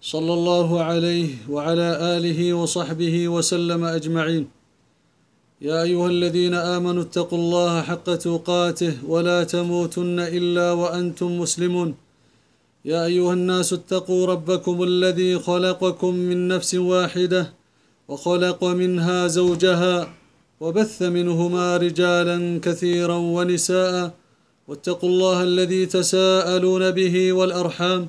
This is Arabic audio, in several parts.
صلى الله عليه وعلى آله وصحبه وسلم أجمعين. يا أيها الذين آمنوا اتقوا الله حق تقاته ولا تموتن إلا وأنتم مسلمون. يا أيها الناس اتقوا ربكم الذي خلقكم من نفس واحدة وخلق منها زوجها وبث منهما رجالا كثيرا ونساء واتقوا الله الذي تساءلون به والأرحام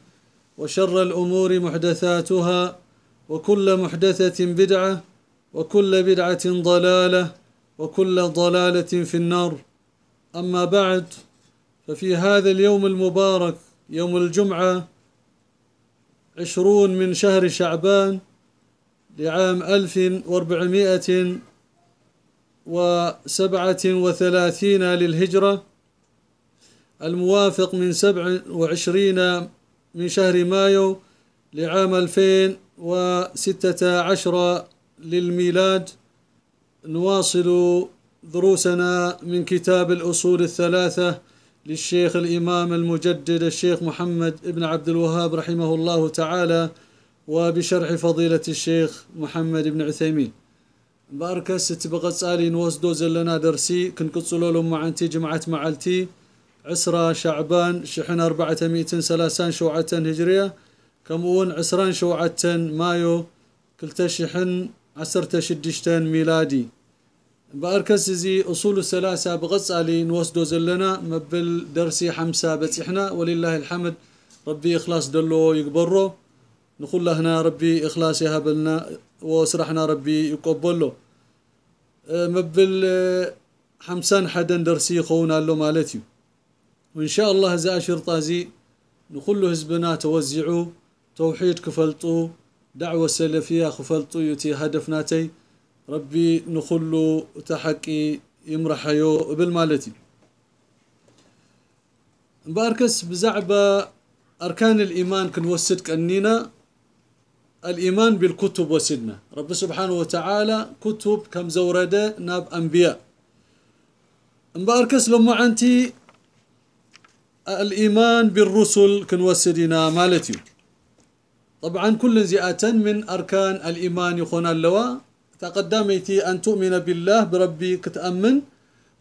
وشر الأمور محدثاتها وكل محدثة بدعة وكل بدعة ضلالة وكل ضلالة في النار. أما بعد ففي هذا اليوم المبارك يوم الجمعة عشرون من شهر شعبان لعام ألف وأربعمائة وسبعة وثلاثين للهجرة الموافق من سبع وعشرين من شهر مايو لعام ألفين وستة عشر للميلاد نواصل دروسنا من كتاب الأصول الثلاثة للشيخ الإمام المجدد الشيخ محمد بن عبد الوهاب رحمه الله تعالى وبشرح فضيلة الشيخ محمد بن عثيمين. باركس تبقى تسالي نوسدو زلنا درسي كنقصلو لهم معنتي جمعة معلتي. عسرة شعبان شحن أربعة مئتين سلاسان شوعة هجرية. كمون عسران شوعة مايو كلتا شحن عسرت شدشتان ميلادي. بأركس زي أصول الثلاثة بغص علي نوسدو زلنا مبل درسي حمسة بتحنا. ولله الحمد ربي إخلاص دلو يقبرو. نقول له هنا ربي إخلاص يهبلنا وسرحنا ربي يقبله مبل حمسان حدا درسي خونا له مالتي وإن شاء الله زي أشرطة زي نقول له هزبنا توزعوا توحيد كفلطوا دعوة سلفية خفلطوا يتي هدفناتي ربي نخلو تحقي يمرحيو بالمالتي باركس بزعبة أركان الإيمان كنوسد كأنينا. الإيمان بالكتب وسدنا. رب سبحانه وتعالى كتب كم زوردة ناب أنبياء. مباركس لما عنتي الإيمان بالرسل كنوسدنا مالتي طبعا كل زيادة من أركان الإيمان يخون اللواء تقدمتي أن تؤمن بالله بربي كتأمن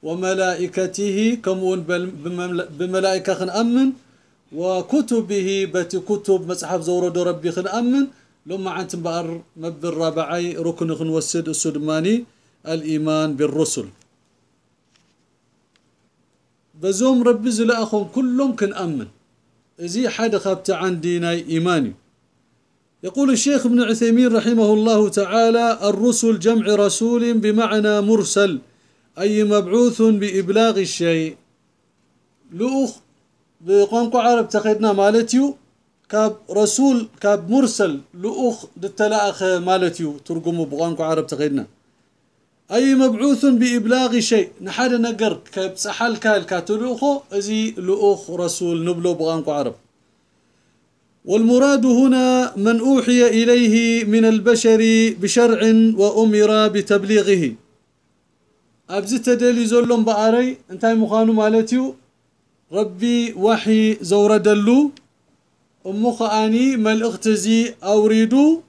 وملائكته كمون بملائكة خنأمن وكتبه بتي كتب مصحف زورد ربي خنأمن. لما عن تنبأر مب الرابعي ركن خنوسد السدماني الإيمان بالرسل. بزوم ربي زلاخهم كلهم كنأمن زي حد خبت عندي إيماني يقول الشيخ ابن عثيمين رحمه الله تعالى الرسل جمع رسول بمعنى مرسل أي مبعوث بإبلاغ الشيء لؤخ بقنق عرب تخيدنا مالتيو كاب رسول كاب مرسل لؤخ دتلاخ مالتيو ترجموا بقنق عرب تخيدنا أي مبعوث بإبلاغ شيء. نحد نقر كاب سحل كال كاتلوخو أزي لؤخ رسول نبلو بقنق عرب. والمراد هنا من أوحي إليه من البشر بشرع وأمر بتبليغه. أبزي تدلي زولهم بأري انتهي مخانو مالتيو ربي وحي زور دلو أمو خآني مل اختزي أوريدو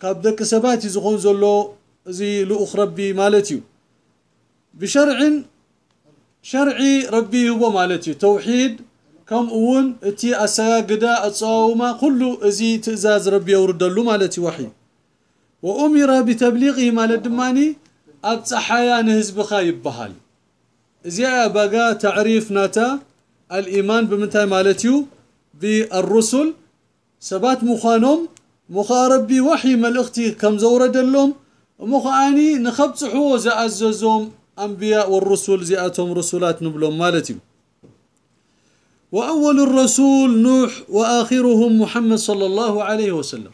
كابدك سباتي زخون زولو زي لؤخ ربي مالتيو بشرع شرعي ربي هو مالتيو توحيد كم أون تي أساجدا أتصاوما كله أزي تزاز ربي يورد له مالتي وحي وأمر بتبليغه مال الدماني أبصحيا نهزبخا يبهال زي بقى تعريف ناتا الإيمان بمنتهي مالتيو بالرسل سبات مخانم مخاربي وحي ملختي كم زورد اللهم مخاني نخبصحو زأززوم أنبياء والرسل زياتهم رسولات نبلهم مالتي وأول الرسول نوح وآخرهم محمد صلى الله عليه وسلم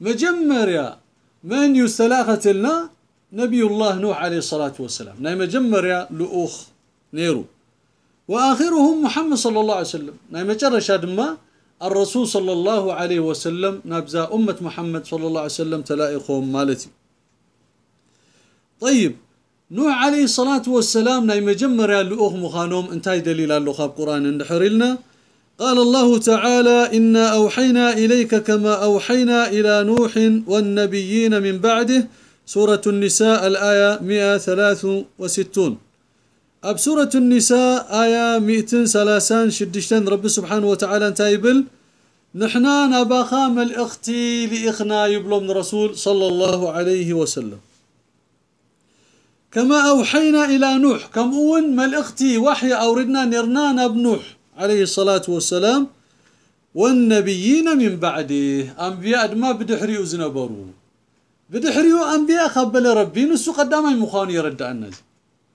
مجمر يا من يستلاخت لنا نبي الله نوح عليه الصلاة والسلام ناي مجمر يا لؤوخ نيرو وآخرهم محمد صلى الله عليه وسلم ناي مجرش ما الرسول صلى الله عليه وسلم نبزا أمة محمد صلى الله عليه وسلم تلائقهم مالتي طيب نوح عليه الصلاة والسلام ناي مجمر يا لؤوخ مخانوم انتهي دليل على خاب قرآن اندحر لنا قال الله تعالى إنا أوحينا إليك كما أوحينا إلى نوح والنبيين من بعده. سورة النساء الآية 163 أب سورة النساء آية 230 شدشتن رب سبحانه وتعالى تايبل نحنا نباخام الأختي لإخنا يبلو من رسول صلى الله عليه وسلم. كما أوحينا إلى نوح كم أون ملأختي وحي أوردنا نرنانا بنوح عليه الصلاة والسلام والنبيين من بعده. أنبياء ما بدحريو زنبرو. بدحريو أنبياء خبل ربي نسو قدام مخاني يرد الناس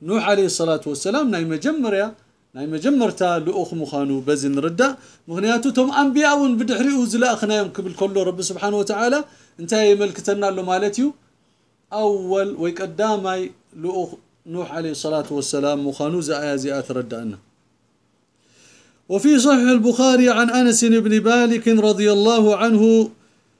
نوح عليه الصلاة والسلام ناي مجمر يا ناي مجمرتا لأخ مخانو بزن ردا مغنياتو توم أنبياء ون بدحريو زلا أخنا يوم قبل كله رب سبحانه وتعالى. انتهي ملكتنا له مالتيو. أول ويقدامي لأخ نوح عليه الصلاة والسلام مخانو زآيا زيات ردأنا وفي صحيح البخاري عن أنس بن مالك رضي الله عنه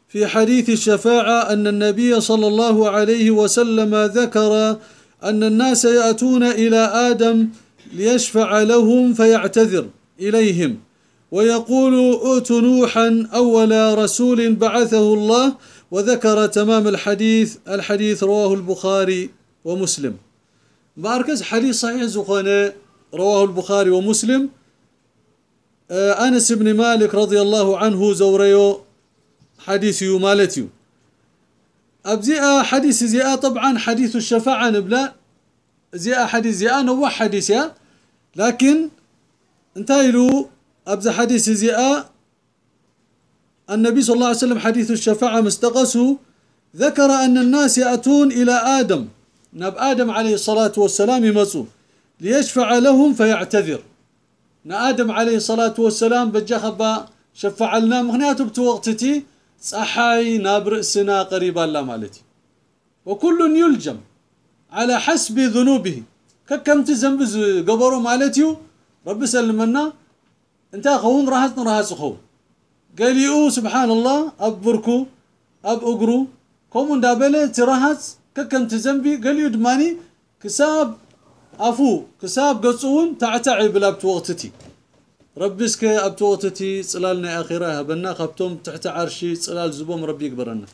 في حديث الشفاعة أن النبي صلى الله عليه وسلم ذكر أن الناس يأتون إلى آدم ليشفع لهم فيعتذر إليهم ويقول ائتوا نوحا أول رسول بعثه الله وذكر تمام الحديث. الحديث رواه البخاري ومسلم. باركز حديث صحيح زخانة رواه البخاري ومسلم. آه، أنس بن مالك رضي الله عنه زوريو حديث مالتيو. أبزئ حديث زئا طبعا حديث الشفاعة نبلا. زئا حديث زئا نوع حديث لكن انتايلو أبزئ حديث زئا النبي صلى الله عليه وسلم حديث الشفاعة مستقسه ذكر أن الناس يأتون إلى آدم. نب آدم عليه الصلاة والسلام يمسوا ليشفع لهم فيعتذر. نا آدم عليه الصلاة والسلام بجخبا شفع لنا مغنياته بتوقتتي صحاي نابر سنا قريبا لا مالتي وكل يلجم على حسب ذنوبه ككم تزنب قبرو مالتيو رب سلمنا انت خون راحت راحت خو قال سبحان الله أبركو أب أقرو كم دابله تراحت ككم تزنبي قال يو دماني كساب أفو كساب قصون تعتعي بلا بتوقتتي ربسك أبتوقتتي صلالنا آخرة هبنا خبتم تحت عرشي صلال زبوم ربي يكبرنا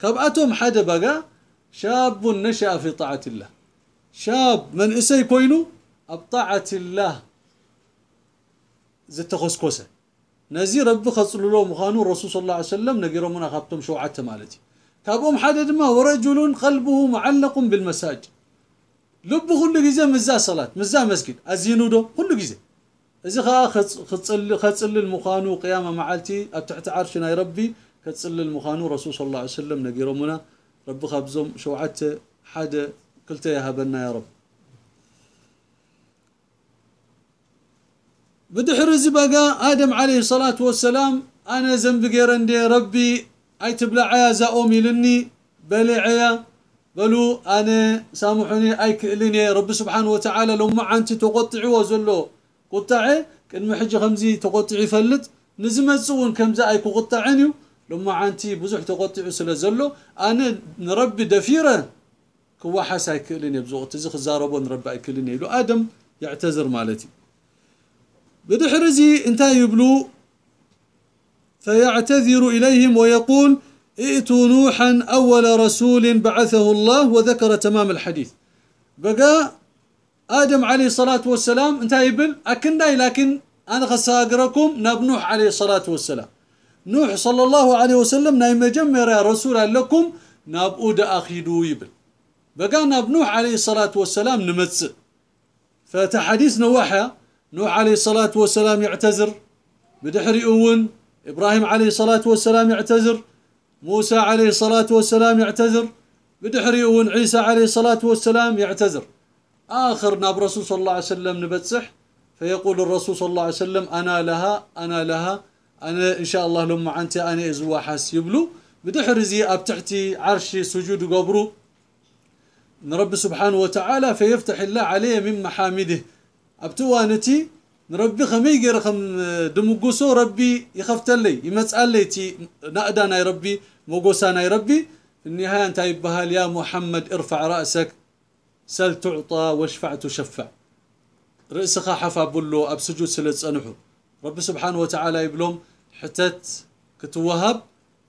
كبعتهم حدا بقى شاب نشأ في طاعة الله. شاب من إسي كوينو بطاعة الله. زت خسكوسة نزي ربي خصلو له مخانو الرسول صلى الله عليه وسلم نقيرو منا خبتم شوعته مالتي. كابهم حدا دما ورجل قلبه معلق بالمساجد لب كل جزء مزا صلاة مزا مسجد أزينو دو كل جزء إذا خا ختصل ختصل المخانو قيامة معلتي تحت عرشنا يا ربي كتصل المخانو رسول صلى الله عليه وسلم نقيرو منا ربي خبزهم شوعته حدا قلت يا هبنا يا رب بدحر بقى آدم عليه الصلاة والسلام أنا ذنب غيرندي ربي أي تبلع يا زاومي لني بلعيا بلو أنا سامحوني أي كلني رب سبحانه وتعالى لو ما أنت تقطعي وزلو. قطعي كن محج خمزي تقطعي فلت. نزمت سون كمزا أي قطعنيو لما أنت بزح تقطعي سلزلو أنا نربي دفيرة. كوا حاسا يكلني بزوقت زخ زاربو نربي يكلني لو آدم يعتذر مالتي. بدحرزي انت يبلو. فيعتذر إليهم ويقول ائتوا نوحا أول رسول بعثه الله وذكر تمام الحديث. بقى آدم عليه الصلاة والسلام انت يبل أكنداي لكن أنا خسأقركم ناب نوح عليه الصلاة والسلام. نوح صلى الله عليه وسلم نايم جمر يا رسول لكم ناب أودا أخيدو يبل بقى ناب نوح عليه الصلاة والسلام نمتس. فتحديث نوحة نوح عليه الصلاة والسلام يعتذر بدحري أون إبراهيم عليه الصلاة والسلام يعتذر موسى عليه الصلاة والسلام يعتذر بدحري أون عيسى عليه الصلاة والسلام يعتذر. آخر ناب رسول صلى الله عليه وسلم نبتسح فيقول الرسول صلى الله عليه وسلم أنا لها أنا لها أنا إن شاء الله لما أنت أنا إزوا حاس يبلو بدحر زي أبتحتي عرشي سجود قبرو. نرب سبحانه وتعالى فيفتح الله عليه من محامده. أبتوانتي نربي خمي غير خم دمقوسو ربي يخفت لي يمسأل لي تي نأدانا يا ربي موقوسانا يا ربي في النهاية انت يبهال يا محمد ارفع رأسك سل تعطى واشفع تشفع رئيسك حفا بلو اب سجود سلت صنحو رب سبحانه وتعالى يبلوم حتت كتوهب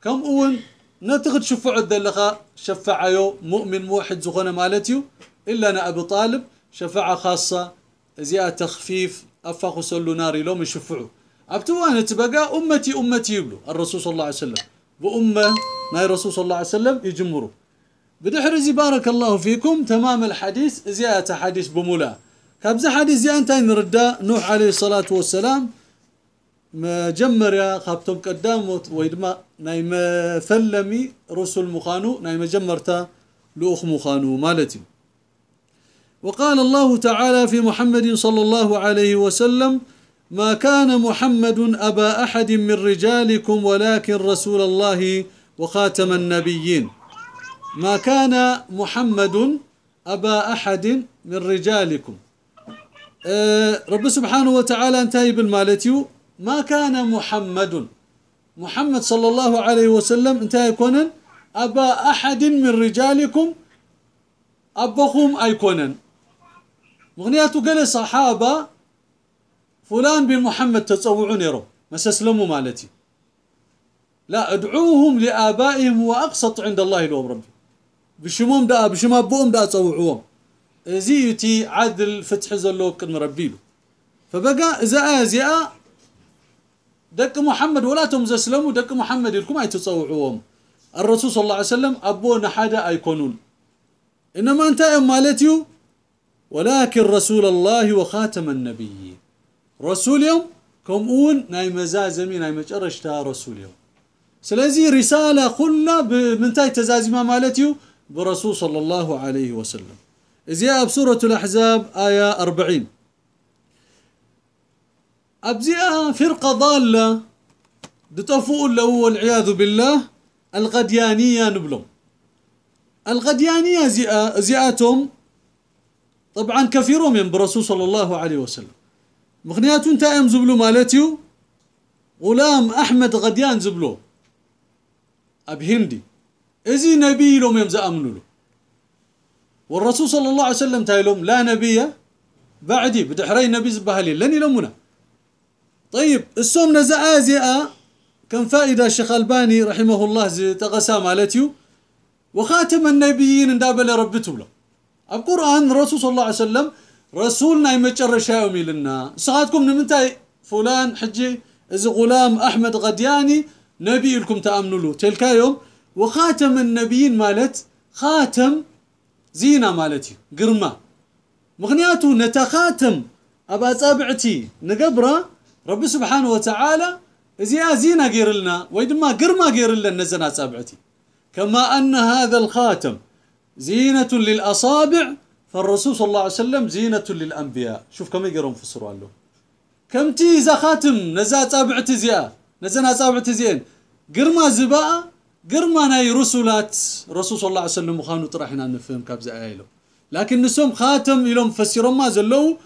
كم اون نتغد شفع الدلخا شفعيو مؤمن موحد زغنا مالتيو الا أنا ابو طالب شفاعه خاصه زياء تخفيف افاخو سلو ناري لوم يشفعوا ابتوان تبقى أمتي أمتي يبلو. الرسول صلى الله عليه وسلم. بامه ناي الرسول صلى الله عليه وسلم؟ يجمروا. بدحر زي بارك الله فيكم. تمام الحديث. زيادة حديث بمولا. كابز حديث زي انت نردا نوح عليه الصلاة والسلام. مجمر يا خابتم قدام ويدما. ناي فلمي رسل مخانو. ناي مجمرتا لوخ مخانو. مالتي. وقال الله تعالى في محمد صلى الله عليه وسلم ما كان محمد أبا أحد من رجالكم ولكن رسول الله وخاتم النبيين. ما كان محمد أبا أحد من رجالكم. أه رب سبحانه وتعالى انتهي بالمالتيو. ما كان محمد. محمد صلى الله عليه وسلم انتهي كونن. أبا أحد من رجالكم. أبخم أيكونن مغنياتو قال صحابة فلان بن محمد تصوعون يرو ما سسلموا مالتي. لا ادعوهم لآبائهم وأقسط عند الله لهم ربي. بشموم دا بشما بوم دا تصوعوهم زي يتي عدل فتح زلو كن ربيلو فبقى إذا ازياء دك محمد ولا تم زسلموا دك محمد لكم أي تصوعوهم الرسول صلى الله عليه وسلم أبونا حدا أيكونون. إنما أنت يا مالتيو؟ ولكن رسول الله وخاتم النبيين رسول يوم؟ كم اون؟ ناي مزازمي ناي مجرشتا رسول يوم. سلازي رسالة كلها بمنتاي تزازيما مالتيو؟ برسول صلى الله عليه وسلم. إذا بسورة الأحزاب آية 40 أبزئة فرقة ضالة. دتفوء له والعياذ بالله. الغديانية نبلهم. الغديانية زئاتهم طبعا كثيرهم من برسول صلى الله عليه وسلم. مغنيات تائم زبلو مالتيو غلام أحمد غديان زبلو. أب هندي. إزي نبي لهم يمزا أمنوا له. والرسول صلى الله عليه وسلم تايلهم لا نبي بعدي. بدحري نبي زبهلي لن يلمنا طيب السوم نزا آزئة كم فائدة الشيخ ألباني رحمه الله تغسى مالتيو وخاتم النبيين اندابل ربته له. القرآن الرسول صلى الله عليه وسلم رسولنا يمجر يومي لنا ساعتكم نمنتاي فلان حجي إذا غلام أحمد غدياني نبي لكم تأمنوا له تلك يوم وخاتم النبيين مالت خاتم زينة مالتي قرمة. مغنياته نتخاتم أبا صابعتي نقبرة رب سبحانه وتعالى زي زينة غير لنا ويدما قرمة غير لنا نزنا صابعتي كما أن هذا الخاتم زينة للأصابع فالرسول صلى الله عليه وسلم زينة للأنبياء. شوف كم يقرون في السروال له كم تي خاتم نزا صابعتي زيا نزنا صابعتي زين قرمة زباء قرما ناي رسولات رسول صلى الله عليه وسلم خانو طرحنا نفهم كابز آيلو. لكن نسوم خاتم يلوم فسروا ما زلو.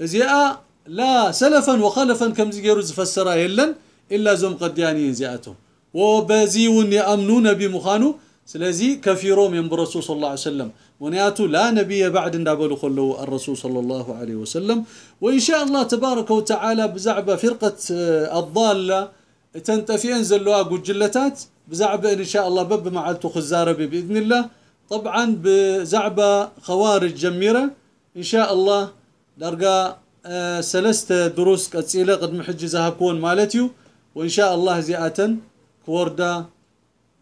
زياء لا سلفا وخلفا كم زيرو زفسرا يلن إلا زم قدياني زياتهم وبزيون يأمنون بمخانو. سلازي كفيروم من الرسول صلى الله عليه وسلم. ونياتو لا نبي بعد ندابلو خلو الرسول صلى الله عليه وسلم. وإن شاء الله تبارك وتعالى بزعبه فرقة الضالة تنتفي انزل لها جلتات بزعبه إن شاء الله بب معلتو خزاربي بإذن الله. طبعا بزعبه خوارج جميرة. إن شاء الله درجه آه سلسته دروس قصيله قد محج ذهبكون مالتيو. وإن شاء الله زياتا كوردا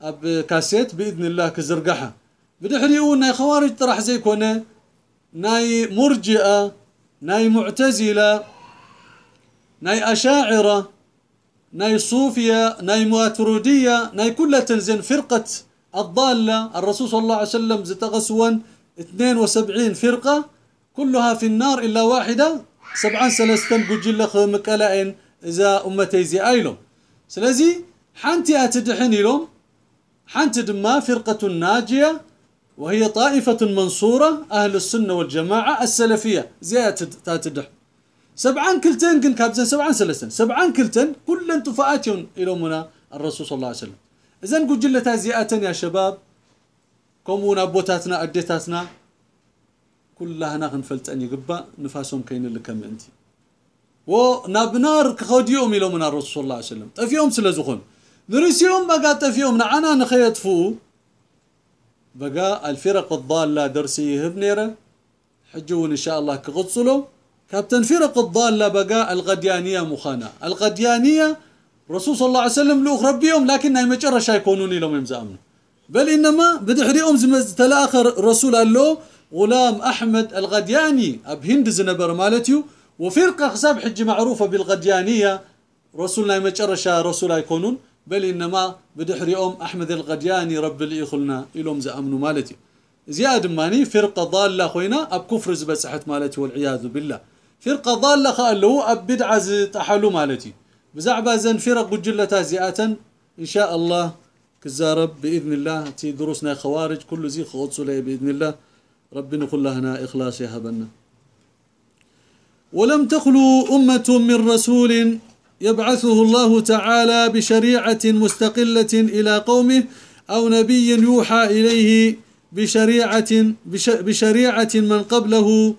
اب كاسيت بإذن الله كزرقحه بدحريو ناي خوارج طرح زي كونه ناي مرجئة ناي معتزلة ناي أشاعرة ناي صوفية ناي ماترودية ناي كلها تنزل فرقة الضالة. الرسول صلى الله عليه وسلم زتغسون 72 فرقة كلها في النار إلا واحدة. سبعان سلستن بجلة مكالين إذا أمتي زي أيلو. سلازي حنتي اتدحن لهم حنت دما فرقة ناجية وهي طائفة منصورة أهل السنة والجماعة السلفية. زيادة تاتدح. سبعان كلتن كن كابزن سبعان سلسن. سبعان كلتن كل انتفاءاتهم إلى منا الرسول صلى الله عليه وسلم. إذن جلة زيئة يا شباب. كمونا بوتاتنا أديتاتنا. كلها هنا غنفلت أن يقبا نفاسهم كين اللي كم أنت ونابنار كخوديهم إلى منا الرسول صلى الله عليه وسلم. تفيهم سلزخون. نرسيهم بقى تفيهم نعنا نخيطفو بقى الفرق الضالة درسي هبنيرة حجون إن شاء الله كغطسلو كابتن فرق الضالة بقى الغديانية مخانا. الغديانية رسول صلى الله عليه وسلم لوخ ربيهم لكن هاي مجرى يكونون لهم يمزامنا بل إنما بدحريهم تلاخر الرسول قال له غلام أحمد الغدياني أب هند زنبر مالتيو وفرقة حساب حج معروفة بالغديانية. رسولنا مجرى رسول يكونون بل إنما بدحريهم أحمد الغدياني رب يخلنا إلهم زأمنوا مالتي. زياد ماني فرقة ضالة خوينا أب كفر زبسحت مالتي والعياذ بالله. فرقة ضالة خالو أب بدعة تحلو مالتي. بزعبا زن فرق جلة زيئة إن شاء الله كزارب بإذن الله تي دروسنا خوارج كل زي خغطسو بإذن الله ربنا كلنا إخلاص يهبنا ولم تخلو أمة من رسول يبعثه الله تعالى بشريعة مستقلة إلى قومه أو نبي يوحى إليه بشريعة بشريعة من قبله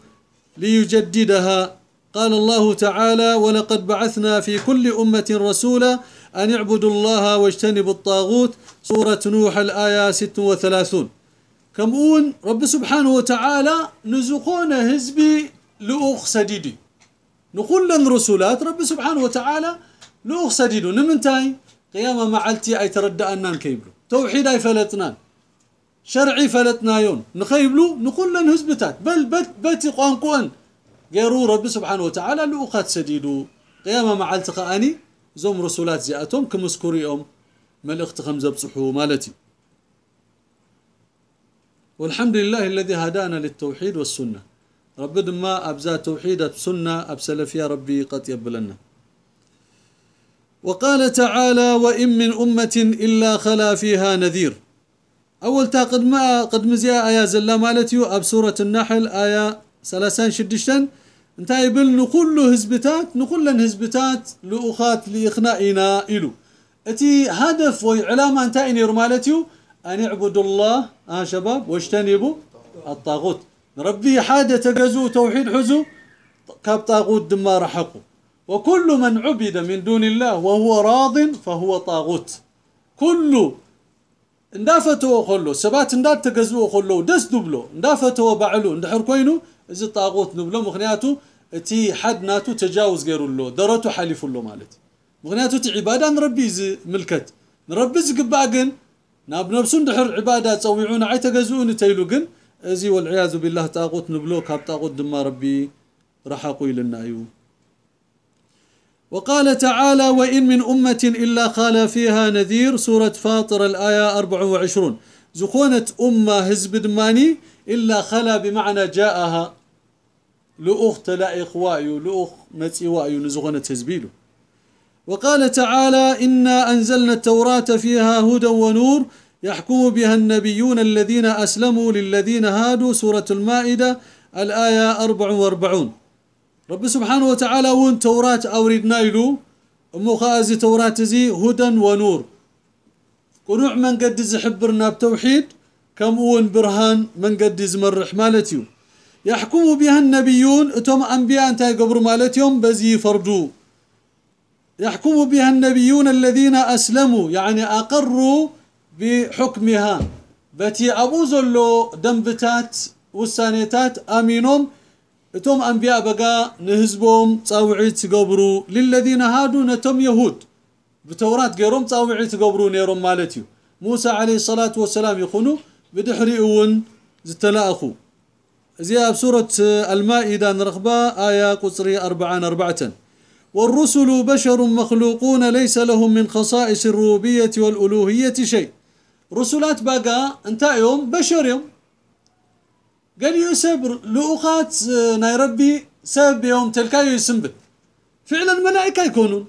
ليجددها. قال الله تعالى ولقد بعثنا في كل أمة رسولا أن اعبدوا الله واجتنبوا الطاغوت. سورة نوح الآية 36 كمون رب سبحانه وتعالى نزقون هزبي لأخ سديدي نقول لن رسولات رب سبحانه وتعالى لأخ سديدو نمنتاي قيامة معلتي أي تردأنا نكيبلو توحيد أي فلتنا شرعي فلتنا يون نخيبلو نقول لن هزبتات. بل بت قوان غيرو رب سبحانه وتعالى لأخات سديدو قيامة معلتي قاني زوم رسولات زيأتهم كمسكوريهم. ملأخت خمزة بصحو مالتي. والحمد لله الذي هدانا للتوحيد والسنة. رب ما أبزا توحيد سنة أبسلف يا ربي قد يبلنا. وقال تعالى وإن من أمة إلا خلا فيها نذير. أول تاقد ما قد مزيا آية زلا مالتيو أب سورة النحل آية سلاسان شدشتن. انتهي بل نقول هزبتات نقول هزبتات لأخات لإخنائنا إلو. أتي هدف وعلامة انتهي نير مالتيو أن اعبدوا الله آه شباب واجتنبوا الطاغوت. ربي حاجة تجزو توحيد حزو كاب طاغوت دمار حقه وكل من عبد من دون الله وهو راض فهو طاغوت. كل اندافتو خلو سبات اندات تجزو خلو دس دبلو اندافتو بعلو اندحر كوينو اذا طاغوت نبلو مغنياتو تي حد ناتو تجاوز غيرو له درتو حليفو له مالتي مغنياتو تي عبادة نربي زي ملكت. نربي زقبا جن ناب نفسون دحر عبادة تصويعون عي تجزون تيلو جن ازي والعياذ بالله طاغوت نبلو كاب طاغوت دما ربي رحقوا لنا ايو وقال تعالى وإن من أمة إلا خال فيها نذير سورة فاطر الآية 24 زخونة أمة هزب دماني إلا خلا بمعنى جاءها لأخت لا إخوائي لأخ متئوائي نزغونة هزبيلو وقال تعالى إنا أنزلنا التوراة فيها هدى ونور يحكم بها النبيون الذين أسلموا للذين هادوا سورة المائدة الآية 44 رب سبحانه وتعالى وين توراة أوريدنا يلو أمو خازي توراة زي هدى ونور. قنوع من قد زحبرنا بتوحيد كم ون برهان من قد زمرح مالتيو يحكم بها النبيون اتم أنبياء انتهي قبر مالتيهم بزي فردو. يحكم بها النبيون الذين أسلموا يعني أقروا بحكمها. بتي أبو زلو دنبتات وسانيتات أمينهم اتم أنبياء بقى نهزبهم تصاوعي تقبروا للذين هادوا نتم يهود. بتوراة غيرهم تصاوعي تقبروا نيرهم مالتيو. موسى عليه الصلاة والسلام يخونوا بدحريون زتلاأخو زي بسورة المائدة نرخبا آية قصري أربعة أربعة والرسل بشر مخلوقون ليس لهم من خصائص الربوبية والألوهية شيء. انت يوم بشر يوم قال يسب لؤخات ناي ربي سب يوم تلكايو يسنبت فعلا ملائكة يكونون.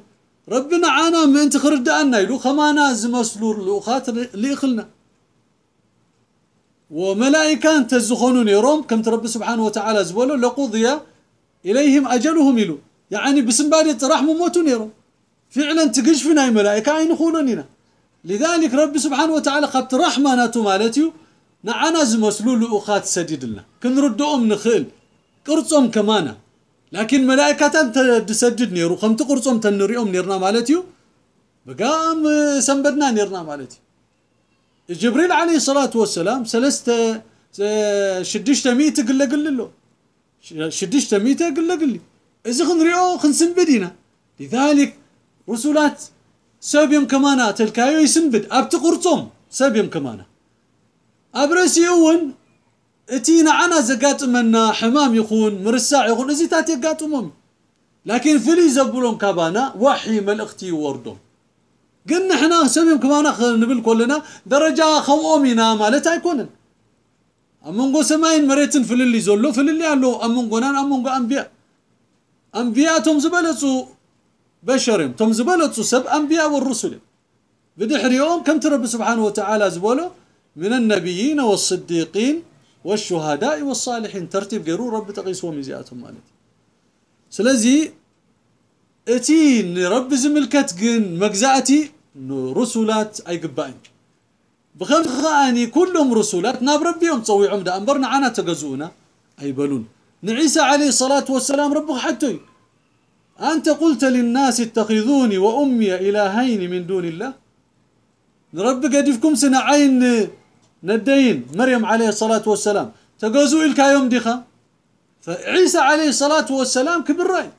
ربنا عانا من تخرج أنا يلو خمانا زمسلو لؤخات اللي يخلنا. وملائكة تزخونون يروم كم ترب سبحانه وتعالى زبولو لقضي إليهم أجلهم يلو. يعني بسنبادي راح موتون يروم فعلا تقش فينا ملائكة عين خونونينا لذلك رب سبحانه وتعالى قد رحمة ناتو مالتيو نعنا زمسلو لؤخات سديد لنا كنردهم نخل قرصهم كمانا. لكن ملائكة تسدد نيرو خمت قرصهم تنريهم نيرنا مالتيو بقام سنبدنا نيرنا مالتيو. جبريل عليه الصلاة والسلام سلسته شدشت ميت قل قل له شدشت ميت قل قل إذا خنريو خنسنبدينا. لذلك رسولات سبيم كمانا تلكايو يسنبد أبت قرصهم سبيم كمانا. أبرسيون اتينا عنا زقات منا حمام يخون مرساع يخون ازيتات يقاتمهم لكن فيلي زبلون كابانا وحي ملختي وردهم قلنا إحنا سبيم كمان نبل كلنا درجة خوامنا مالت يكونن أمونغو سماين مريتن في اللي زولو في اللي قالوا أمونغو نان أمونغو أنبياء. أنبياء توم زبلتو بشرهم. توم زبلتو سب أنبياء والرسل. بدحر يوم كم ترب سبحانه وتعالى زبولو من النبيين والصديقين والشهداء والصالحين. ترتيب قرور رب تقيسوا مزياتهم مالتي. سلازي اتين رب زملكت جن مجزاتي رسولات أي قبائن. بخمس خاني كلهم رسولات ناب ربيهم. تصويعهم دا انبرنا عنا تجزونا أي بلون. نعيسى عليه الصلاة والسلام ربه حتى أنت قلت للناس اتخذوني وأمي إلهين من دون الله؟ رب قد يفكم سنة عين ندين مريم عليه الصلاة والسلام. تجوزوا إلك يوم دخا فعيسى عليه الصلاة والسلام كبر رأي.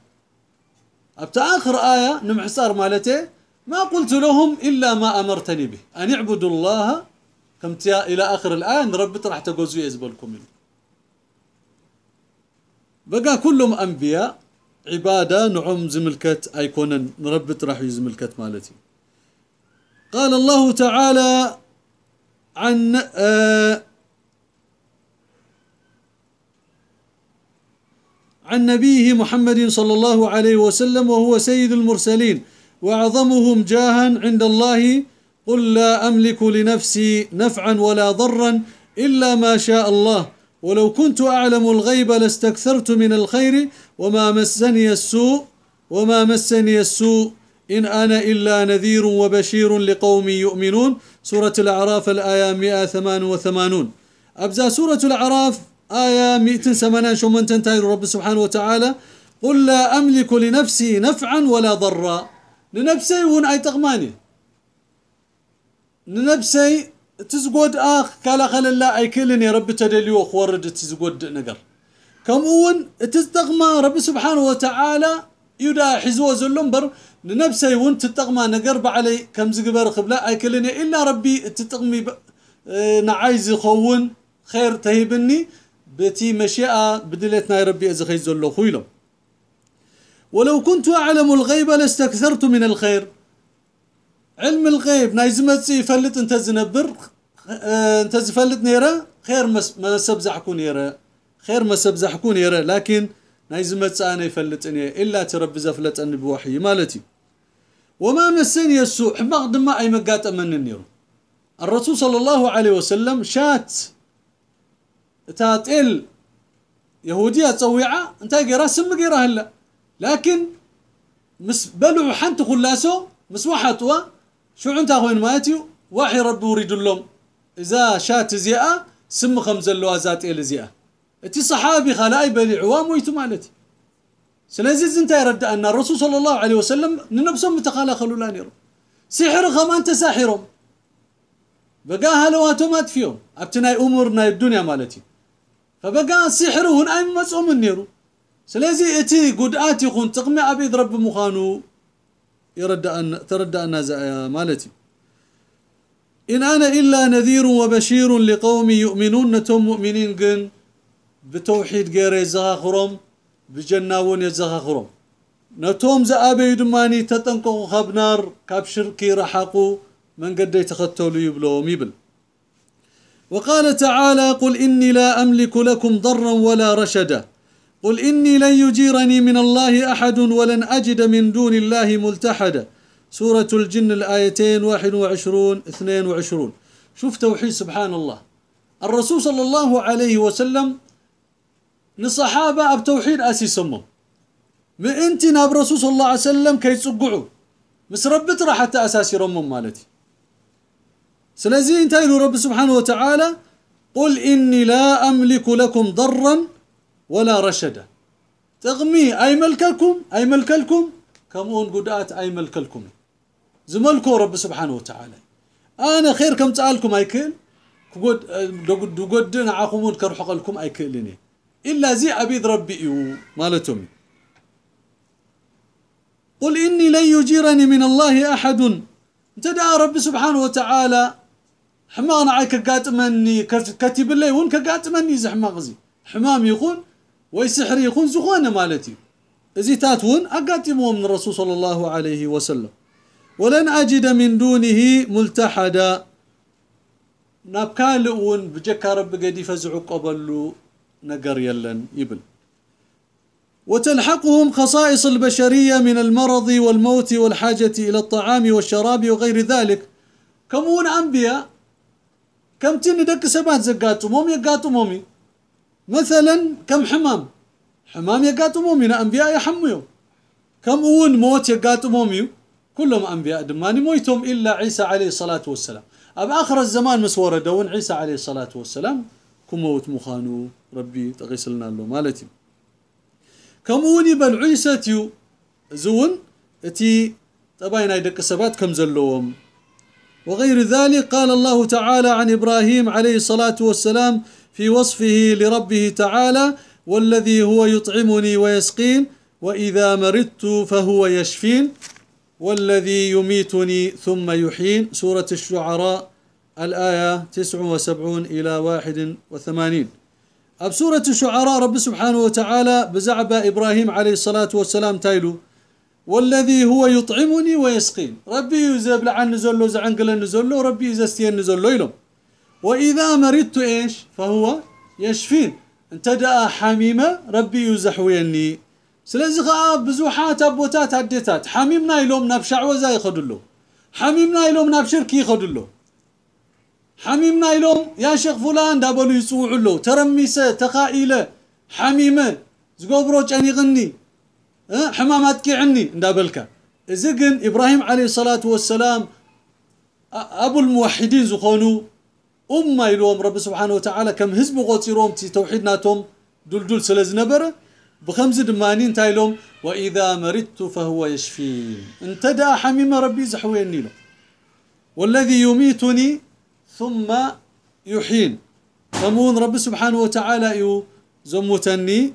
أبتا آخر آية نمحصار مالته ما قلت لهم إلا ما أمرتني به. أن اعبدوا الله؟ كم إلى آخر الآية رب راح تجوزوا يزبلكم بقى كلهم أنبياء عبادة نعم زملكت أيكونا نربط راح يزملكت مالتي. قال الله تعالى عن آه عن نبيه محمد صلى الله عليه وسلم وهو سيد المرسلين وأعظمهم جاها عند الله قل لا أملك لنفسي نفعا ولا ضرا إلا ما شاء الله. ولو كنت أعلم الغيب لاستكثرت من الخير وما مسني السوء وما مسني السوء إن أنا إلا نذير وبشير لقوم يؤمنون. سورة الأعراف الآية 188 أبزا سورة الأعراف آية 188 تنتهي رب سبحانه وتعالى قل لا أملك لنفسي نفعا ولا ضرا. لنفسي ون أي تغماني. لنفسي تزقود آخ كالا خل الله أي كلني رب تدلي وخورد تزقود نقر. كم أون تستغمى رب سبحانه وتعالى يدا حزوة زلنبر لنفسي ون تتغمى نقر بعلي كم زقبر خبلا أي كلني إلا ربي تتغمي نعايز خون خير تهيبني بتي مشيئة بدلتنا يا ربي إذا خيز له خويلم. ولو كنت أعلم الغيب لاستكثرت من الخير. علم الغيب نايزمت يفلت انت زنبر انت زفلت نيرة؟ خير ما سبزحكون نيرة. خير ما سبزحكون نيرة لكن أنا يفلت اني إلا ترب زفلت أني بوحي مالتي. وما مسني السوء حماق دما أي مقات أمن النيرو الرسول صلى الله عليه وسلم شات. تاتل يهودية تصويعة انت قرا سم قرا هلا. لكن مس بلع حنت خلاسو مس وحطوا شو انت اخوين ماتيو؟ واحد رب يريد لهم إذا شات زيئة سم خمس لو ازات ال زيئة. إتي صحابي خلاي بلع وامويتو مالتي سلازي انت يرد أن الرسول صلى الله عليه وسلم ننبسهم متخالخلوا لا نيرو سحر خم أنت ساحرهم. بقى هلواتهم ما تفيهم أبتناي امورنا الدنيا مالتي. فبقى سحر هون اي مصوم النيرو. سلازي إتي قدات يكون تقمي ابيد رب مخانو. يرد ان ترد أن مالتي. إن أنا إلا نذير وبشير لقوم يؤمنون نتم مؤمنين جن بتوحيد غير يزغخرهم بجناون يزغخرهم نتوم زابي دماني تتنقوا خبنار كاب شركي رحقوا من قد يتختلوا يبلوهم يبل وقال تعالى قل إني لا أملك لكم ضرا ولا رشدا. قل إني لن يجيرني من الله أحد ولن أجد من دون الله ملتحدا سورة الجن الآيتين 21 22 شوف توحيد سبحان الله الرسول صلى الله عليه وسلم نصحابة بتوحيد أسيسمهم ما انت ناب رسول صلى الله عليه وسلم كي تصقعوا مس ربت راح حتى أساسي رمم مالتي. سلازي انتهي رب سبحانه وتعالى. قل إني لا أملك لكم ضرا ولا رشدا تغمي أي ملككم أي ملكلكم كمون قدات أي ملكلكم. زملكو رب سبحانه وتعالى. أنا خير كم تعالكم دقود نعاكمون كرحق لكم أيكلني إلا زي عبيد ربي مالتهم. قل إني لن يجيرني من الله أحد. تدعى رب سبحانه وتعالى. حمانا عايك قاتمني. كتب لي ون كقاتمني زحما غزي حمام يكون ويسحر يكون زخانة مالتي زي تاتون أقاتمهم من الرسول صلى الله عليه وسلم ولن أجد من دونه ملتحدا نابكال ون بجكا رب قدي فزعو قبلو نقر يلن يبل وتلحقهم خصائص البشرية من المرض والموت والحاجة إلى الطعام والشراب وغير ذلك كمون أنبياء كم تني دك سبات زقاتو مومي يقاتو مومي مثلا كم حمام؟ حمام يقاتو مومي أنبياء يحميو كم أون موت يقاتو مومي كلهم أنبياء. دماني مويتهم إلا عيسى عليه الصلاة والسلام. أب آخر الزمان مسورة دون عيسى عليه الصلاة والسلام. كموت مخانو؟ ربي تغسلنا له مالتي. كموني بل عيسى زون إتي طبعا يدك سبات كم زلوهم. وغير ذلك قال الله تعالى عن إبراهيم عليه الصلاة والسلام في وصفه لربه تعالى والذي هو يطعمني ويسقين وإذا مرضت فهو يشفين والذي يميتني ثم يحين سورة الشعراء الآية 79 إلى 81 أب سورة الشعراء رب سبحانه وتعالى بزعب إبراهيم عليه الصلاة والسلام تايلو والذي هو يطعمني ويسقين. ربي يزب لعن نزلو زعنقل نزلو ربي يزستين نزلو يلوم وإذا مرضت إيش؟ فهو يشفين انت داء حميمه ربي يزحويني. سلازي خا بزوحات أبوتات اديتات حميمنا يلوم نبشع وزا يخدلو. حميمنا يلوم نبشرك يخدلو. حميمنا يلوم يا شيخ فلان دابلو يصوع له ترميسه تخائله حميمه زقبرو غني أه حمامات كيعني ندابلك اذا كن إبراهيم عليه الصلاه والسلام ابو أم يلوم رب سبحانه وتعالى كم حزب قصيروم تي توحيدناتهم دلدل سلز نبره بخمس دمانين تايلوم وإذا مرضت فهو يشفين انتدى حميم ربي زحويني له. والذي يميتني ثم يحين. كمون رب سبحانه وتعالى يو زموتني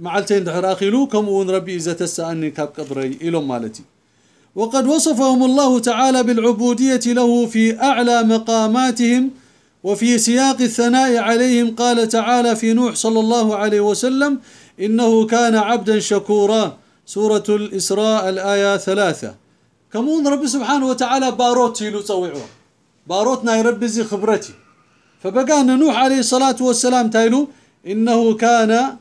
معلتين دحر آخيلو كمون ربي إذا تسأني كاب قبري إلى مالتي. وقد وصفهم الله تعالى بالعبودية له في أعلى مقاماتهم وفي سياق الثناء عليهم قال تعالى في نوح صلى الله عليه وسلم إنه كان عبدا شكورا. سورة الإسراء الآية ثلاثة. كمون رب سبحانه وتعالى باروتي لتصوعوا باروتنا يربي زي خبرتي. فبقى نوح عليه الصلاة والسلام تايلو إنه كان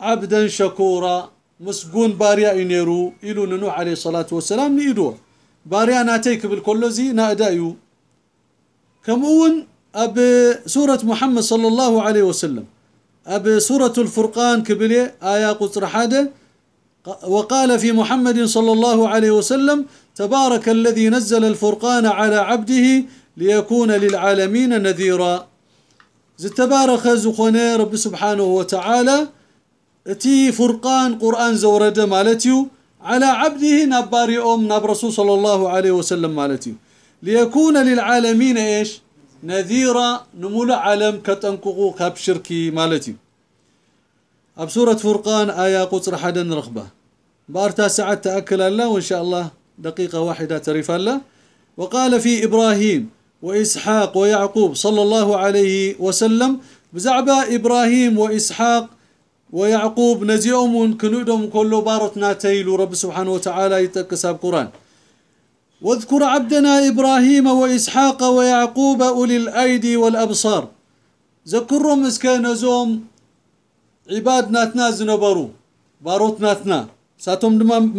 عبدا شكورا. مسجون باريا ينيرو إلو نوح عليه الصلاة والسلام نيدو. باريا ناتيك بالكل زي نادايو كمون أب سورة محمد صلى الله عليه وسلم. أب سورة الفرقان كبلي آية قصر حادة. وقال في محمد صلى الله عليه وسلم تبارك الذي نزل الفرقان على عبده ليكون للعالمين نذيرا. تبارك زخونة رب سبحانه وتعالى تي فرقان قرآن زورد مالتيو على عبده نباري أم نب رسول صلى الله عليه وسلم مالتيو ليكون للعالمين إيش؟ نذيرا نمول عالم كتنققو كاب شركي مالتي. أب سورة فرقان آية قصر حدا رغبة. بأرتا ساعات تأكل الله وإن شاء الله دقيقة واحدة تريف الله. وقال في إبراهيم وإسحاق ويعقوب صلى الله عليه وسلم بزعبة إبراهيم وإسحاق ويعقوب نزيهم كنودهم كله بارتنا تيلو رب سبحانه وتعالى يتكسب قرآن. واذكر عبدنا إبراهيم وإسحاق ويعقوب أولي الأيدي والأبصار. ذكرهم مسكين زوم عباد ناتنا زنبرو باروت ناتنا. ساتهم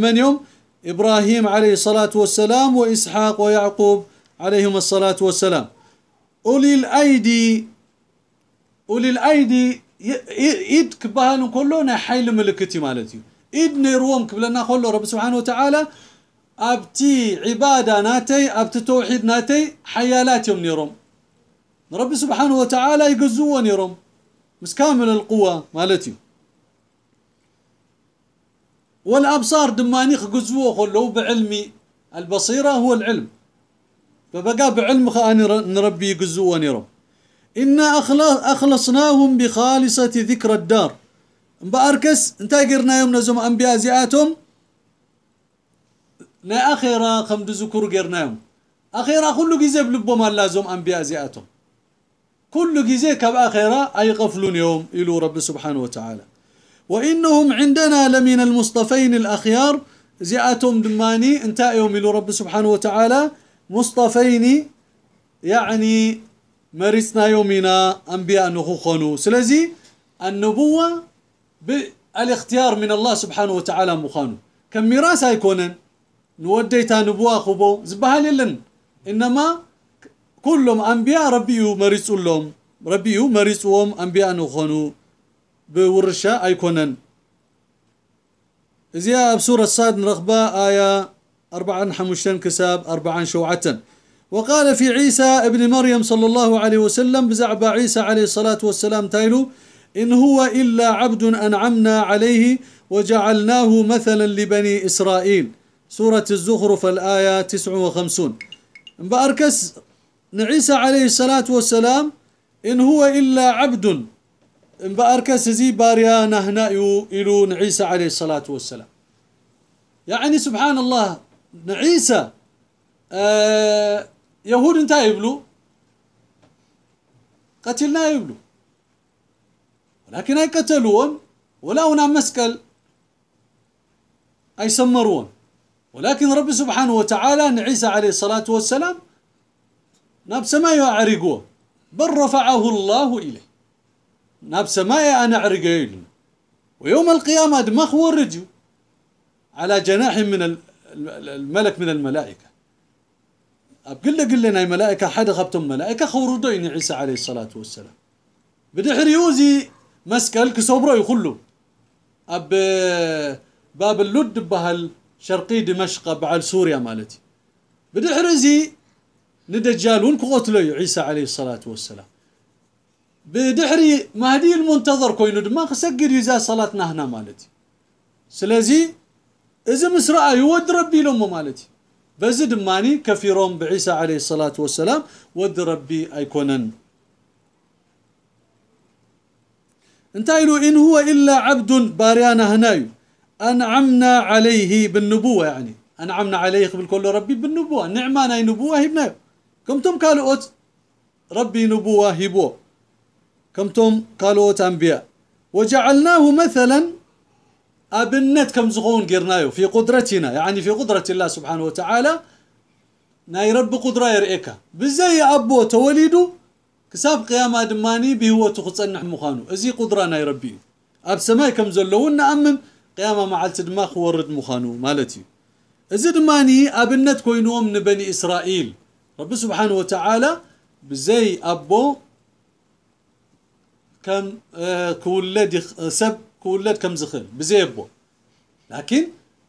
من يوم؟ إبراهيم عليه الصلاة والسلام وإسحاق ويعقوب عليهم الصلاة والسلام. أولي الأيدي أولي الأيدي إيد كبهان كله حيل ملكتي مالتي. إيد نيروم كبلنا كله رب سبحانه وتعالى أبتي عبادة ناتي أبتي توحيد ناتي حيالات يوم نيروم. رب سبحانه وتعالى يقزوه نيروم. مس كامل القوة مالتي. والأبصار دماني خقزوه كله بعلمي. البصيرة هو العلم. فبقى بعلم خاني نربي يقزوه نيروم. إنا أخلصناهم بخالصة ذكر الدار. بأركس انتا قرنا يوم نزوم أنبياء زياتهم. أخيرا خمد ذكر قرنا يوم أخيرا كل جزء بلبهم لازم أنبياء زياتهم كل جزء كب أخيرا أي قفلون يوم إلو رب سبحانه وتعالى وإنهم عندنا لمن المصطفين الأخيار زياتهم دماني انتا يوم إلو رب سبحانه وتعالى مصطفين يعني مرسنا يومنا أنبياء نخوخنو سلزي النبوة بالاختيار من الله سبحانه وتعالى مخانو. كم ميراث هيكونن نوديتا نبوة خبو زبها لن إنما كلهم أنبياء ربيو مرسوا لهم ربيو مرسوهم أنبياء نخونو. بورشة أيكونن. إذا بسورة الصاد نرغبة آية أربعا حمشتن كساب أربعا شوعة. وقال في عيسى ابن مريم صلى الله عليه وسلم بزعب عيسى عليه الصلاة والسلام تايلو إن هو إلا عبد أنعمنا عليه وجعلناه مثلا لبني إسرائيل. سورة الزخرف الآية 59 بأركس عيسى عليه الصلاة والسلام إن هو إلا عبد. بأركس زي باريا نهنا إلو عيسى عليه الصلاة والسلام. يعني سبحان الله عيسى آه يهود انت يبلو قتلنا يبلو. ولكن أي قتلون ولا هنا مسكل أي سمرون ولكن رب سبحانه وتعالى أن عيسى عليه الصلاة والسلام ناب سماء يعرقوه بل رفعه الله إليه. ناب سماء أنا عرقين ويوم القيامة دمخ ورجوا على جناح من الملك من الملائكة. أبقل قل لنا ملائكة حد غبتم ملائكة؟ خوردين عيسى عليه الصلاة والسلام. بدحريوزي مسكل كسوبرو يخلو. أب باب اللد بهال شرقي دمشق بعد سوريا مالتي. بدحرزي ندجالون قتلوا عيسى عليه الصلاة والسلام. بدحري مهدي المنتظر كوينو دما خسجد يزا صلاتنا هنا مالتي. سلازي إذا مسرع يود ربي لهم مالتي. بزد ماني كفيرون بعيسى عليه الصلاة والسلام ود ربي أيكونن. انتايلو إن هو إلا عبد باريانا هنايو. أنعمنا عليه بالنبوة يعني. أنعمنا عليه قبل كل ربي بالنبوة. نعمانا نبوة هبنايو كمتم قالوا ربي نبوة هبو كمتم قالوا أنبياء. وجعلناه مثلا أبنت كم زغون قرنايو. في قدرتنا يعني في قدرة الله سبحانه وتعالى. ناي رب قدرة يرئيك. بزي أبو توليدو كساب قيامة دماني بهو تخصنح مخانو. أزي قدرة ناي ربي. أب سماي كم زلون نأمن قيامة مع التدماخ ورد مخانو مالتي. ازي دماني أبنت كوينوم من بني إسرائيل رب سبحانه وتعالى بزي أبو كم كولد سب كولد كم زخل بزيبو لكن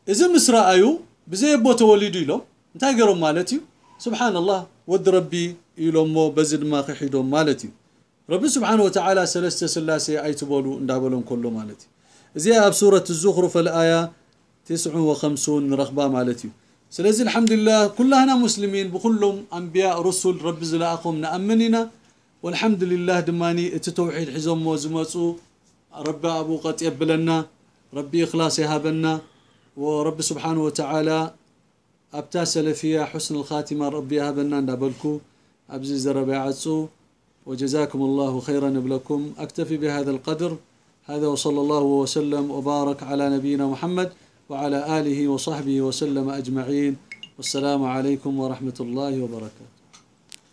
إذا مصر أيو بزيبو توليدو له انت قروا مالتي سبحان الله ود ربي يلومو بزد ما خحيدو مالتي ربي سبحانه وتعالى سلسة سلاسي أي تبولو اندابلون كله مالتي زي أب سورة الزخرف الآية 59 رغبة مالتي سلازي الحمد لله كلنا مسلمين بكلهم أنبياء رسل رب زلاقهم نأمننا والحمد لله دماني التوحيد حزم وزمصو رب أبو قد يبلنا ربي إخلاص يهابنا ورب سبحانه وتعالى أبتا سلفية حسن الخاتمة ربي يهابنا ندبلكو أبزي زربيعتسو وجزاكم الله خيرا نبلكم أكتفي بهذا القدر هذا وصلى الله وسلم وبارك على نبينا محمد وعلى آله وصحبه وسلم أجمعين والسلام عليكم ورحمة الله وبركاته.